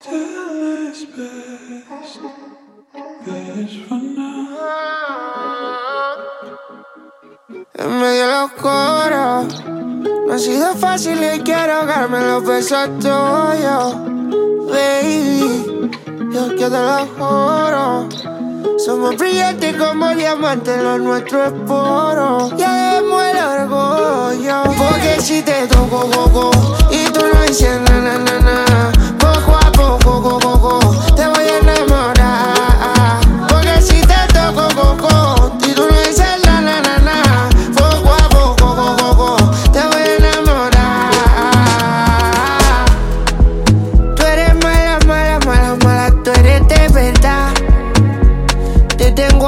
En medio de los coros, no ha sido fácil y quiero ahogarme los besos tuyos, baby. Yo que te lo juro. Somos brillantes como diamantes, lo nuestro es puro. Ya demos el orgullo. Porque si te toco, coco,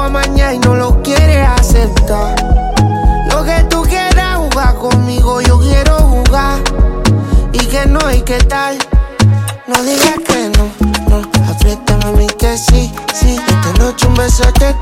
Te tengo a mañana y no lo quieres aceptar. Lo que tú quieras jugar conmigo, yo quiero jugar. Y que no, y que tal. No digas que no, no. Apriétame a mí que sí, sí. Esta noche un beso te